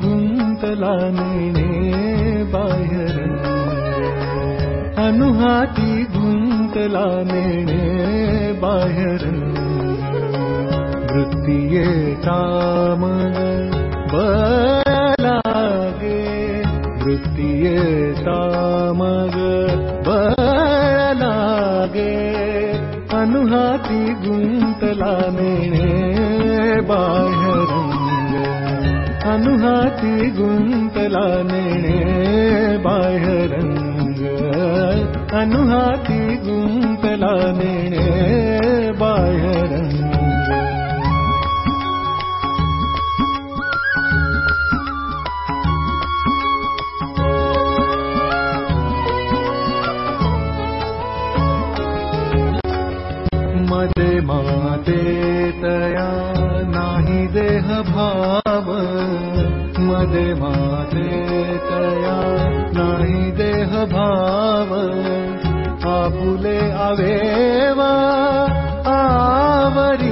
गुन्तलाने बाह्यर अनुहाति गुन्तलाने बाह्यर वृत्तिये काम बलागे वृत्तिये तामग बलागे अनुहाति गुन्तलाने बाह्यरङ्ग अनुहाति गुन्तलाने बाह्यरङ्ग अनुहाति गुन्तलाने बाह्यरङ्ग मदे माते माते तया नाही देह भाव आपुले आवेवा आवरिता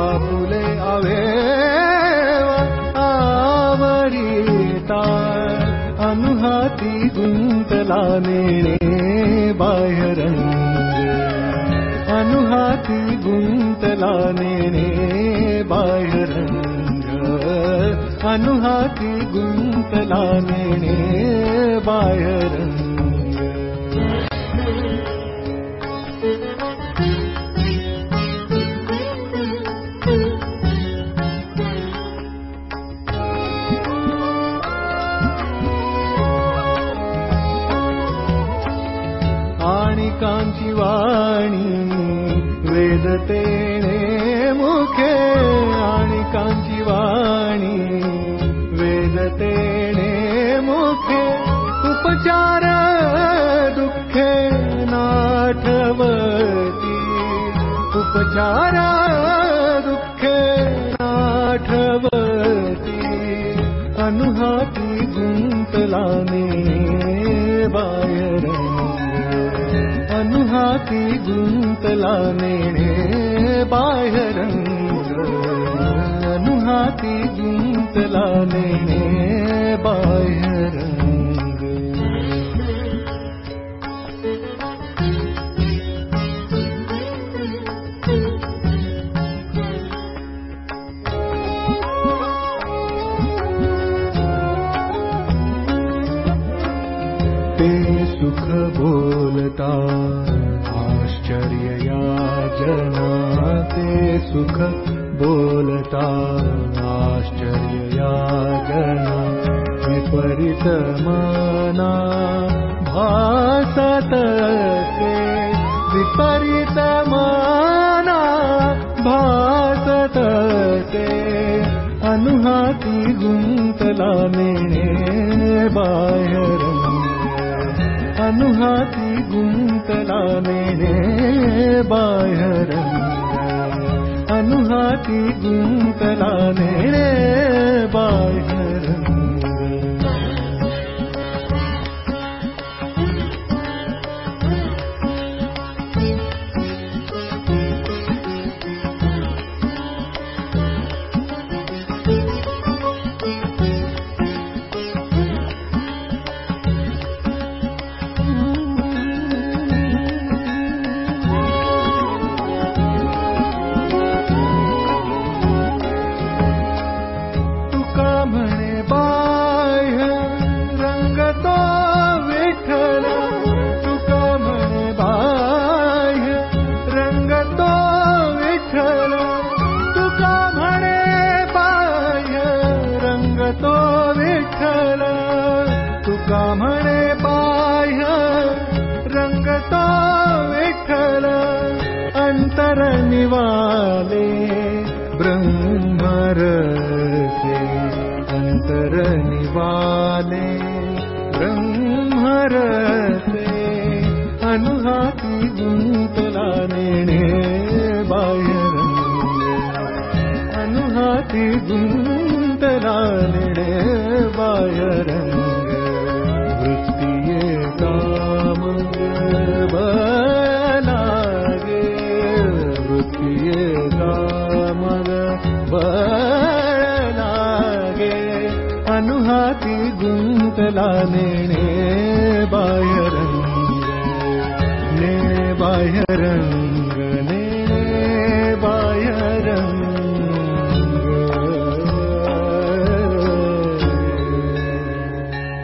आपुले आवेवा आवरिता। अनुहाती गुन्तलाने बाह्यरङ्ग अनुहाति गुन्तलाने बाह्यरङ्ग गुन्तलाने बाह्यरङ्ग आणि कांची वाणी वेदतेने मुखे आणि कांची मुखे उपचार दुःखे नाठवती। उपचार दुःखे नाठवती। अनुहाती गुन्तलाने बाह्यरङ्ग अनुहाति गुन्तलाने बाह्यरङ्ग अनुहाति ते सुख बोलता आश्चर्यया जना ते सुख बोलता आश्चर्यया जना विपरीत मना भासत ते विपरीत मना भासत ते अनुहाति गुन्तलाने बाह्यरङ्ग अनुहाति गुन्तलाने बाह्यरङ्ग अनुहाति गुन्तलाने रंग तो विठ्ठल अंतर निवाले ब्रह्मरसे अंतर निवाले ब्रह्मरसे अनुहाति गुन्तलाने बाह्यरङ्ग अनुहाति गुन्तलाने नेणे बयने वाय रङ्ग